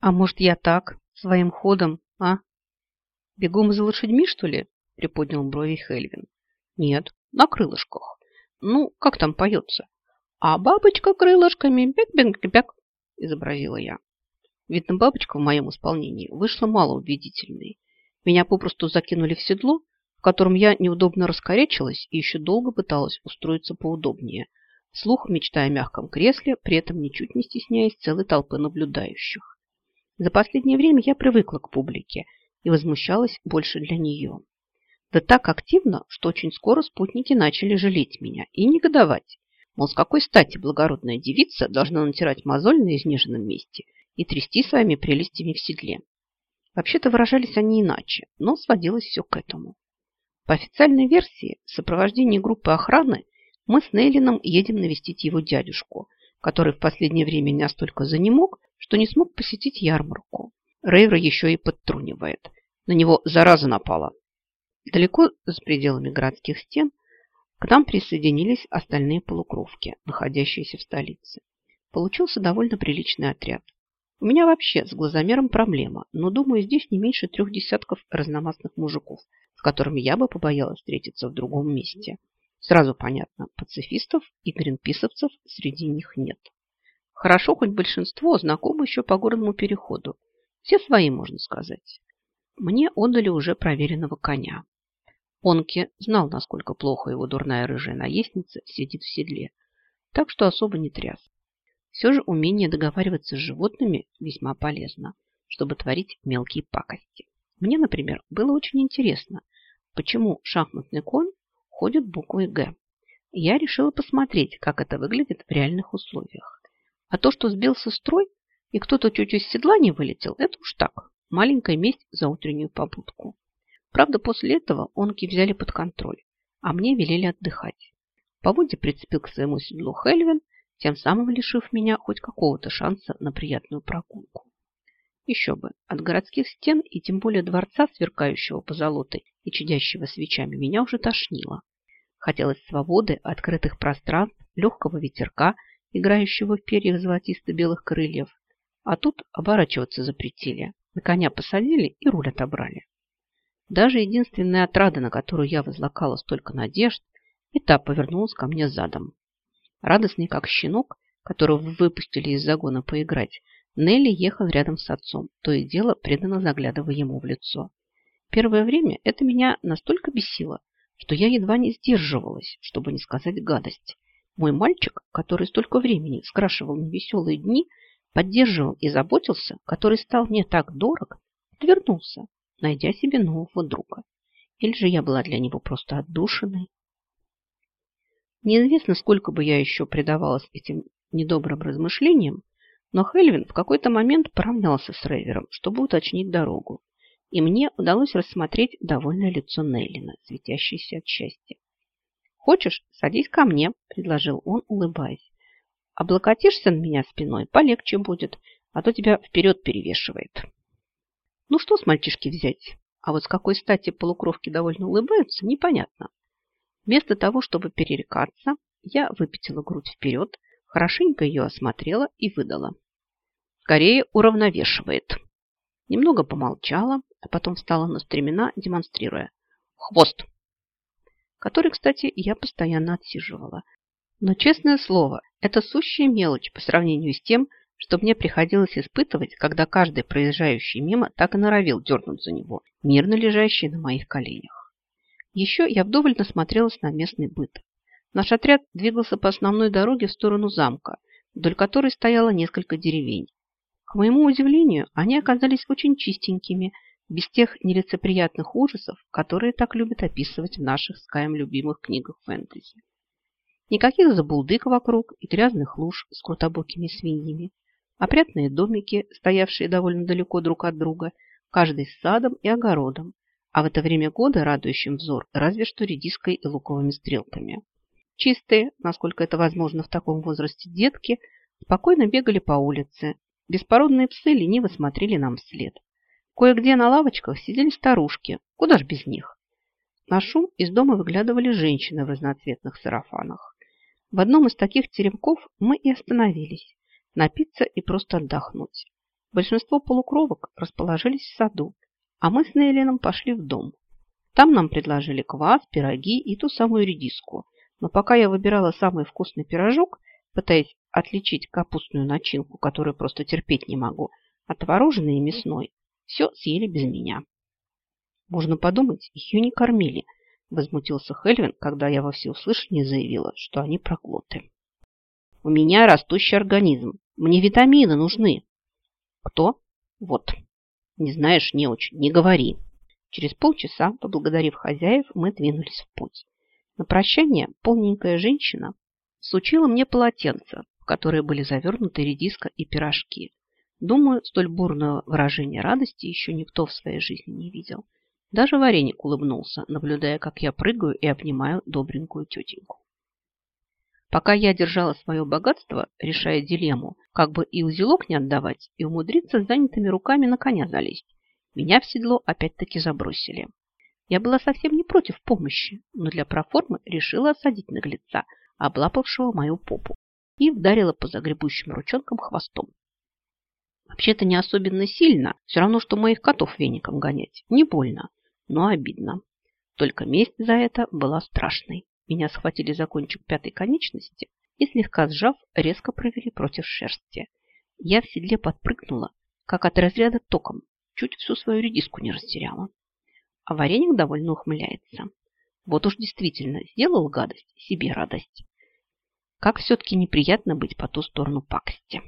А может, я так, своим ходом, а? Бегом за лошадьми, что ли? Приподнял брови Хельвин. Нет, на крылышках. Ну, как там поется? А бабочка крылышками бег-бег-бег, изобразила я. Видно, бабочка в моем исполнении вышла малоубедительной. Меня попросту закинули в седло, в котором я неудобно раскорячилась и еще долго пыталась устроиться поудобнее, вслух мечтая о мягком кресле, при этом ничуть не стесняясь целой толпы наблюдающих. За последнее время я привыкла к публике и возмущалась больше для нее. Да так активно, что очень скоро спутники начали жалеть меня и негодовать. Мол, с какой стати благородная девица должна натирать мозоль на изнеженном месте и трясти своими прелестями в седле. Вообще-то выражались они иначе, но сводилось все к этому. По официальной версии, в сопровождении группы охраны мы с Нейлином едем навестить его дядюшку, который в последнее время настолько занемог, что не смог посетить ярмарку. Рейвер еще и подтрунивает. На него зараза напала. Далеко за пределами городских стен к нам присоединились остальные полукровки, находящиеся в столице. Получился довольно приличный отряд. У меня вообще с глазомером проблема, но, думаю, здесь не меньше трех десятков разномастных мужиков, с которыми я бы побоялась встретиться в другом месте. Сразу понятно, пацифистов и гринписовцев среди них нет. Хорошо, хоть большинство знакомы еще по горному переходу. Все свои, можно сказать. Мне отдали уже проверенного коня. Онке знал, насколько плохо его дурная рыжая наездница сидит в седле, так что особо не тряс. Все же умение договариваться с животными весьма полезно, чтобы творить мелкие пакости. Мне, например, было очень интересно, почему шахматный конь ходит буквой «Г». Я решила посмотреть, как это выглядит в реальных условиях. А то, что сбился строй и кто-то чуть из седла не вылетел, это уж так. Маленькая месть за утреннюю побудку. Правда, после этого онки взяли под контроль, а мне велели отдыхать. Поводья прицепил к своему седлу Хельвин, тем самым лишив меня хоть какого-то шанса на приятную прогулку. Еще бы, от городских стен и тем более дворца, сверкающего позолотой и чадящего свечами, меня уже тошнило. Хотелось свободы, открытых пространств, легкого ветерка – играющего в перьях золотисто-белых крыльев. А тут оборачиваться запретили. На коня посадили и руль отобрали. Даже единственная отрада, на которую я возлагала столько надежд, и та повернулась ко мне задом. Радостный как щенок, которого выпустили из загона поиграть, Нелли ехал рядом с отцом, то и дело преданно заглядывая ему в лицо. Первое время это меня настолько бесило, что я едва не сдерживалась, чтобы не сказать гадость. Мой мальчик, который столько времени скрашивал мне веселые дни, поддерживал и заботился, который стал мне так дорог, отвернулся, найдя себе нового друга. Или же я была для него просто отдушиной. Неизвестно, сколько бы я еще предавалась этим недобрым размышлениям, но Хельвин в какой-то момент поравнялся с Рейвером, чтобы уточнить дорогу, и мне удалось рассмотреть довольное лицо Нейлина, светящееся от счастья. «Хочешь, садись ко мне», – предложил он, улыбаясь. «Облокотишься на меня спиной, полегче будет, а то тебя вперед перевешивает». Ну что с мальчишки взять? А вот с какой стати полукровки довольно улыбаются, непонятно. Вместо того, чтобы перерекаться, я выпятила грудь вперед, хорошенько ее осмотрела и выдала. Скорее уравновешивает. Немного помолчала, а потом встала на стремена, демонстрируя. Хвост! который, кстати, я постоянно отсиживала. Но, честное слово, это сущая мелочь по сравнению с тем, что мне приходилось испытывать, когда каждый проезжающий мимо так и норовил дернуть за него, мирно лежащий на моих коленях. Еще я вдоволь насмотрелась на местный быт. Наш отряд двигался по основной дороге в сторону замка, вдоль которой стояло несколько деревень. К моему удивлению, они оказались очень чистенькими – без тех нелицеприятных ужасов, которые так любят описывать в наших с Каем любимых книгах фэнтези. Никаких забулдык вокруг и грязных луж с крутобокими свиньями, опрятные домики, стоявшие довольно далеко друг от друга, каждый с садом и огородом, а в это время года радующим взор разве что редиской и луковыми стрелками. Чистые, насколько это возможно в таком возрасте детки, спокойно бегали по улице. Беспородные псы лениво смотрели нам вслед. Кое-где на лавочках сидели старушки. Куда ж без них? На шум из дома выглядывали женщины в разноцветных сарафанах. В одном из таких теремков мы и остановились. Напиться и просто отдохнуть. Большинство полукровок расположились в саду, а мы с Нейлином пошли в дом. Там нам предложили квас, пироги и ту самую редиску. Но пока я выбирала самый вкусный пирожок, пытаясь отличить капустную начинку, которую просто терпеть не могу, от творожной и мясной, все съели без меня. Можно подумать, ее не кормили, возмутился Хельвин, когда я во всеуслышание заявила, что они проглоты. У меня растущий организм. Мне витамины нужны. Кто? Вот. Не знаешь, не очень, не говори. Через полчаса, поблагодарив хозяев, мы двинулись в путь. На прощание полненькая женщина сучила мне полотенце, в которое были завернуты редиска и пирожки. Думаю, столь бурное выражение радости еще никто в своей жизни не видел. Даже вареник улыбнулся, наблюдая, как я прыгаю и обнимаю добренькую тетеньку. Пока я держала свое богатство, решая дилемму, как бы и узелок не отдавать, и умудриться с занятыми руками на коня залезть, меня в седло опять-таки забросили. Я была совсем не против помощи, но для проформы решила осадить наглеца, облапавшего мою попу, и вдарила по загребущим ручонкам хвостом. Вообще-то не особенно сильно, все равно, что моих котов веником гонять. Не больно, но обидно. Только месть за это была страшной. Меня схватили за кончик пятой конечности и, слегка сжав, резко провели против шерсти. Я в седле подпрыгнула, как от разряда током, чуть всю свою редиску не растеряла. А вареник довольно ухмыляется. Вот уж действительно сделал гадость, себе радость. Как все-таки неприятно быть по ту сторону пакости.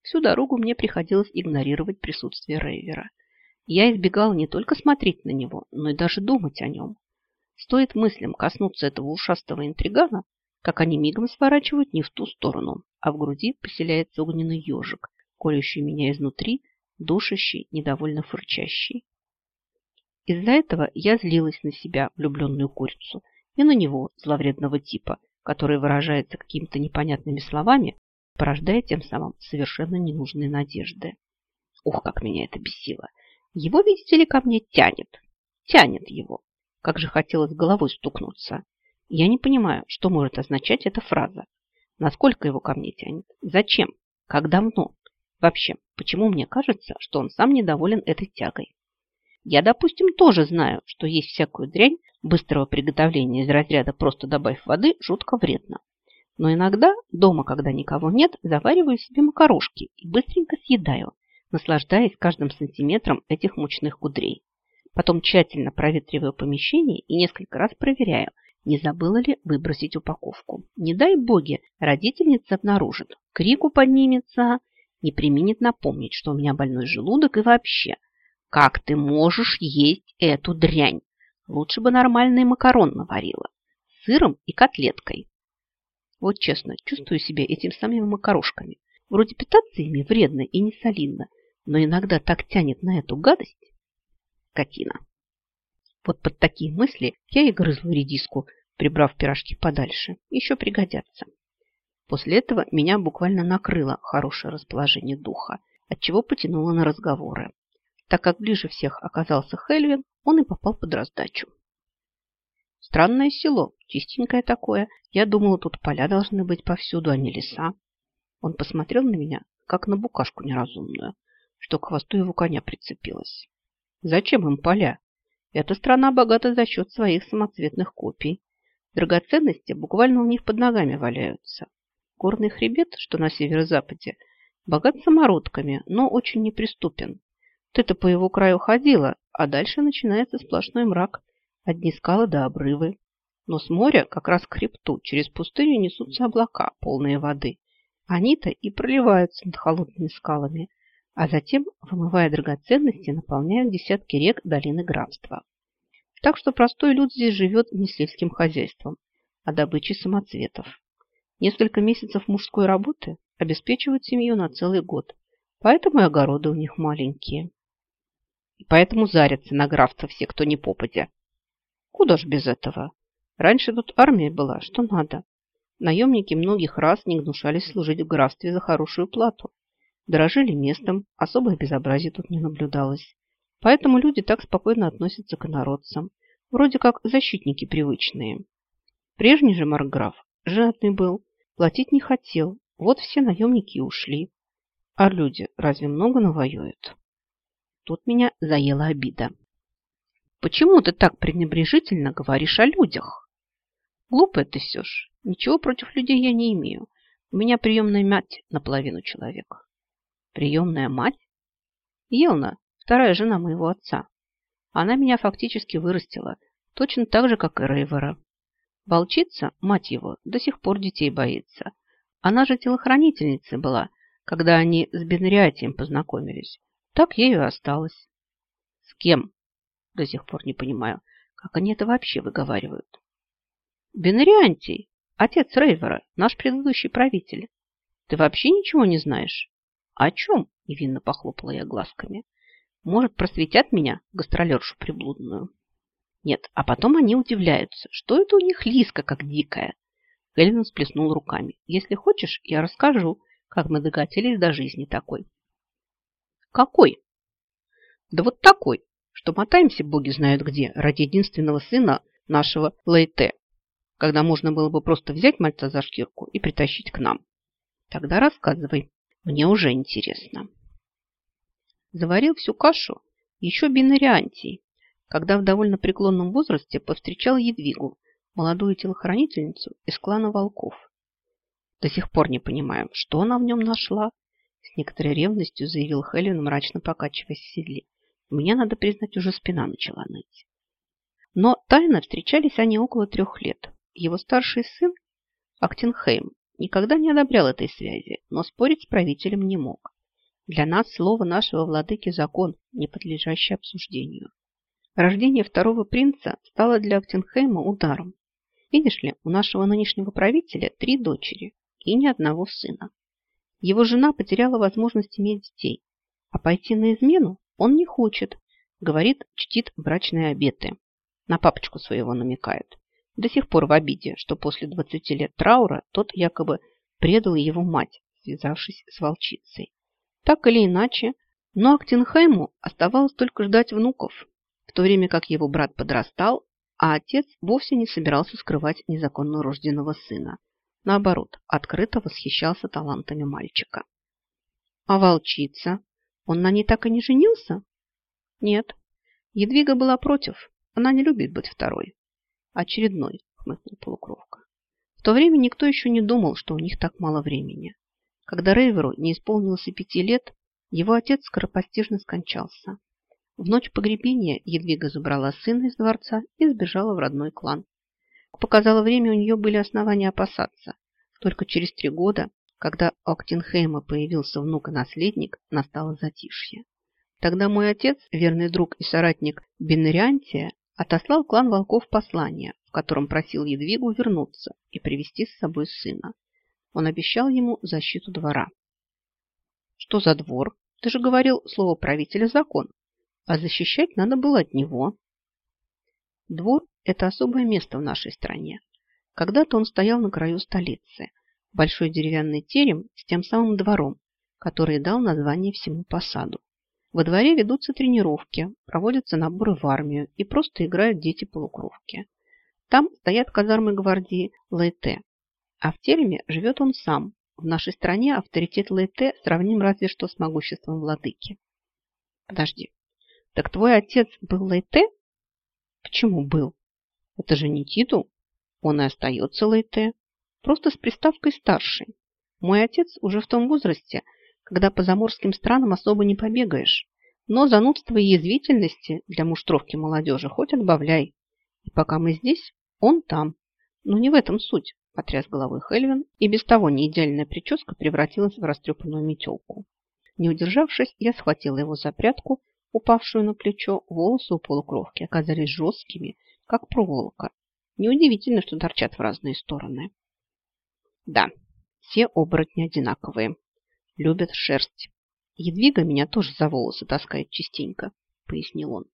Всю дорогу мне приходилось игнорировать присутствие Рейвера. Я избегала не только смотреть на него, но и даже думать о нем. Стоит мыслям коснуться этого ушастого интригана, как они мигом сворачивают не в ту сторону, а в груди поселяется огненный ежик, колющий меня изнутри, душащий, недовольно фырчащий. Из-за этого я злилась на себя, влюбленную курицу, и на него, зловредного типа, который выражается какими-то непонятными словами, порождая тем самым совершенно ненужные надежды. Ух, как меня это бесило! Его, видите ли, ко мне тянет. Тянет его. Как же хотелось головой стукнуться. Я не понимаю, что может означать эта фраза. Насколько его ко мне тянет? Зачем? Как давно? Вообще, почему мне кажется, что он сам недоволен этой тягой? Я, допустим, тоже знаю, что есть всякую дрянь быстрого приготовления из разряда «просто добавь воды» жутко вредно. Но иногда, дома, когда никого нет, завариваю себе макарошки и быстренько съедаю, наслаждаясь каждым сантиметром этих мучных кудрей. Потом тщательно проветриваю помещение и несколько раз проверяю, не забыла ли выбросить упаковку. Не дай боги, родительница обнаружит, крику поднимется, не применит напомнить, что у меня больной желудок и вообще. Как ты можешь есть эту дрянь? Лучше бы нормальный макарон наварила. С сыром и котлеткой. Вот честно, чувствую себя этим самыми макарошками. Вроде питаться ими вредно и не солидно, но иногда так тянет на эту гадость скотина. Вот под такие мысли я и грызла редиску, прибрав пирожки подальше. Еще пригодятся. После этого меня буквально накрыло хорошее расположение духа, отчего потянуло на разговоры. Так как ближе всех оказался Хельвин, он и попал под раздачу. Странное село, чистенькое такое. Я думала, тут поля должны быть повсюду, а не леса. Он посмотрел на меня, как на букашку неразумную, что к хвосту его коня прицепилась. Зачем им поля? Эта страна богата за счет своих самоцветных копий. Драгоценности буквально у них под ногами валяются. Горный хребет, что на северо-западе, богат самородками, но очень неприступен. Ты-то по его краю ходила, а дальше начинается сплошной мрак. Одни скалы до обрывы. Но с моря, как раз к хребту, через пустыню несутся облака, полные воды. Они-то и проливаются над холодными скалами, а затем, вымывая драгоценности, наполняют десятки рек долины графства. Так что простой люд здесь живет не сельским хозяйством, а добычей самоцветов. Несколько месяцев мужской работы обеспечивают семью на целый год, поэтому и огороды у них маленькие. И поэтому зарятся на графство все, кто не попадя. Куда ж без этого? Раньше тут армия была, что надо. Наемники многих раз не гнушались служить в графстве за хорошую плату. Дорожили местом, особое безобразие тут не наблюдалось. Поэтому люди так спокойно относятся к народцам. Вроде как защитники привычные. Прежний же Маркграф жадный был, платить не хотел. Вот все наемники ушли. А люди разве много навоюют? Тут меня заела обида. Почему ты так пренебрежительно говоришь о людях? Глупая ты все ж. Ничего против людей я не имею. У меня приемная мать наполовину человека. Приемная мать? Елна, вторая жена моего отца. Она меня фактически вырастила, точно так же, как и Рейвера. Волчица, мать его, до сих пор детей боится. Она же телохранительницей была, когда они с Бенриатием познакомились. Так ею и осталась. С кем? До сих пор не понимаю, как они это вообще выговаривают. Бенриантий, отец Рейвера, наш предыдущий правитель. Ты вообще ничего не знаешь? О чем? Невинно похлопала я глазками. Может, просветят меня, гастролершу приблудную? Нет, а потом они удивляются, что это у них лиска, как дикая. Эллен сплеснул руками. Если хочешь, я расскажу, как мы докатились до жизни такой. Какой? Да вот такой, что мотаемся боги знают где, ради единственного сына нашего Лейте, когда можно было бы просто взять мальца за шкирку и притащить к нам. Тогда рассказывай, мне уже интересно. Заварил всю кашу еще бинариантий, когда в довольно преклонном возрасте повстречал Едвигу, молодую телохранительницу из клана волков. До сих пор не понимаю, что она в нем нашла. С некоторой ревностью заявил Хелен, мрачно покачиваясь в седле. Меня, надо признать, уже спина начала ныть. Но тайно встречались они около трех лет. Его старший сын, Актинхейм, никогда не одобрял этой связи, но спорить с правителем не мог. Для нас слово нашего владыки закон, не подлежащий обсуждению. Рождение второго принца стало для Актенхейма ударом. Видишь ли, у нашего нынешнего правителя три дочери и ни одного сына. Его жена потеряла возможность иметь детей, а пойти на измену он не хочет. Говорит, чтит брачные обеты. На папочку своего намекает. До сих пор в обиде, что после 20 лет траура тот якобы предал его мать, связавшись с волчицей. Так или иначе, но Актенхайму оставалось только ждать внуков, в то время как его брат подрастал, а отец вовсе не собирался скрывать незаконно рожденного сына. Наоборот, открыто восхищался талантами мальчика. А волчица? Он на ней так и не женился? Нет. Едвига была против. Она не любит быть второй. Очередной, хмыкнул полукровка. В то время никто еще не думал, что у них так мало времени. Когда Рейверу не исполнилось и пяти лет, его отец скоропостижно скончался. В ночь погребения Едвига забрала сына из дворца и сбежала в родной клан. Показало время, у нее были основания опасаться. Только через три года, когда у Актинхейма появился внук и наследник, настало затишье. Тогда мой отец, верный друг и соратник Бенриантия, отослал клан волков послание, в котором просил Едвигу вернуться и привести с собой сына. Он обещал ему защиту двора. Что за двор? Ты же говорил, слово правителя закон а защищать надо было от него. Двор – это особое место в нашей стране. Когда-то он стоял на краю столицы. Большой деревянный терем с тем самым двором, который дал название всему посаду. Во дворе ведутся тренировки, проводятся наборы в армию и просто играют дети-полукровки. Там стоят казармы гвардии Лейте, а в тереме живет он сам. В нашей стране авторитет Лейте сравним разве что с могуществом владыки. Подожди, так твой отец был Лейте? Почему был? Это же не титул. Он и остается Лейте. Просто с приставкой старший. Мой отец уже в том возрасте, когда по заморским странам особо не побегаешь. Но занудство и язвительности для муштровки молодежи хоть отбавляй. И пока мы здесь, он там. Но не в этом суть, потряс головой Хельвин, и без того неидеальная прическа превратилась в растрепанную метелку. Не удержавшись, я схватила его за прядку упавшую на плечо, волосы у полукровки оказались жесткими, как проволока. Неудивительно, что торчат в разные стороны. Да, все оборотни одинаковые. Любят шерсть. Едвига меня тоже за волосы таскает частенько, пояснил он.